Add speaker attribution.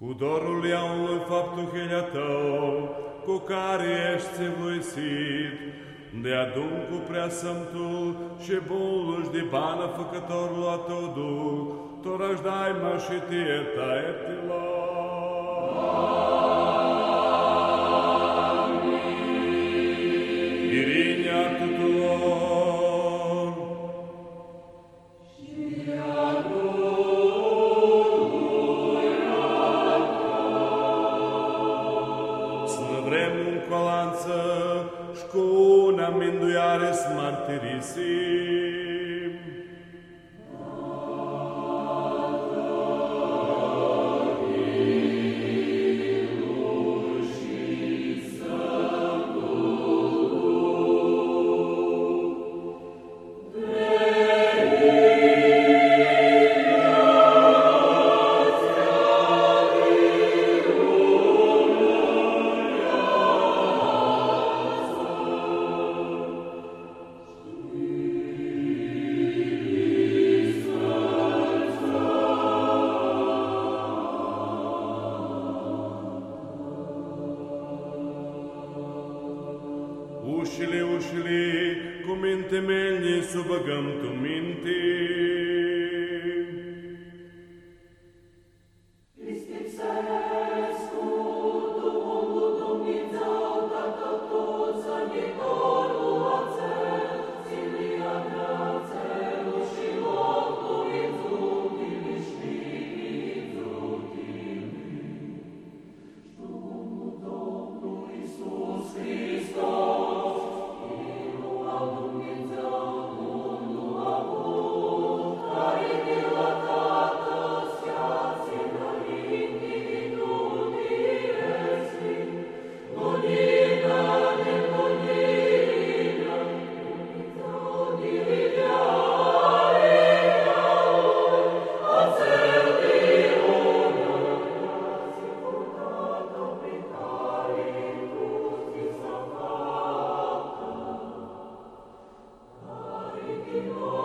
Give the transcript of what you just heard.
Speaker 1: Cu dorul iaului faptul tău, cu care ești țevuisit, de adun cu prea sămtul și buluși de bană făcătorul a tău duc, toraș dai mă și tie Irinia qualanță, șcuna minduiares martirisit. Ușile, ușile, cu minte melni, subăgăm tu minte, you.